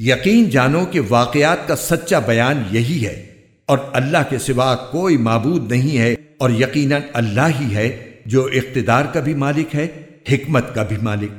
یقین جانو کہ واقعات کا سچا بیان یہی ہے اور اللہ کے سوا کوئی معبود نہیں ہے اور یقیناً اللہ ہی ہے جو اقتدار کا بھی مالک ہے، حکمت کا بھی مالک۔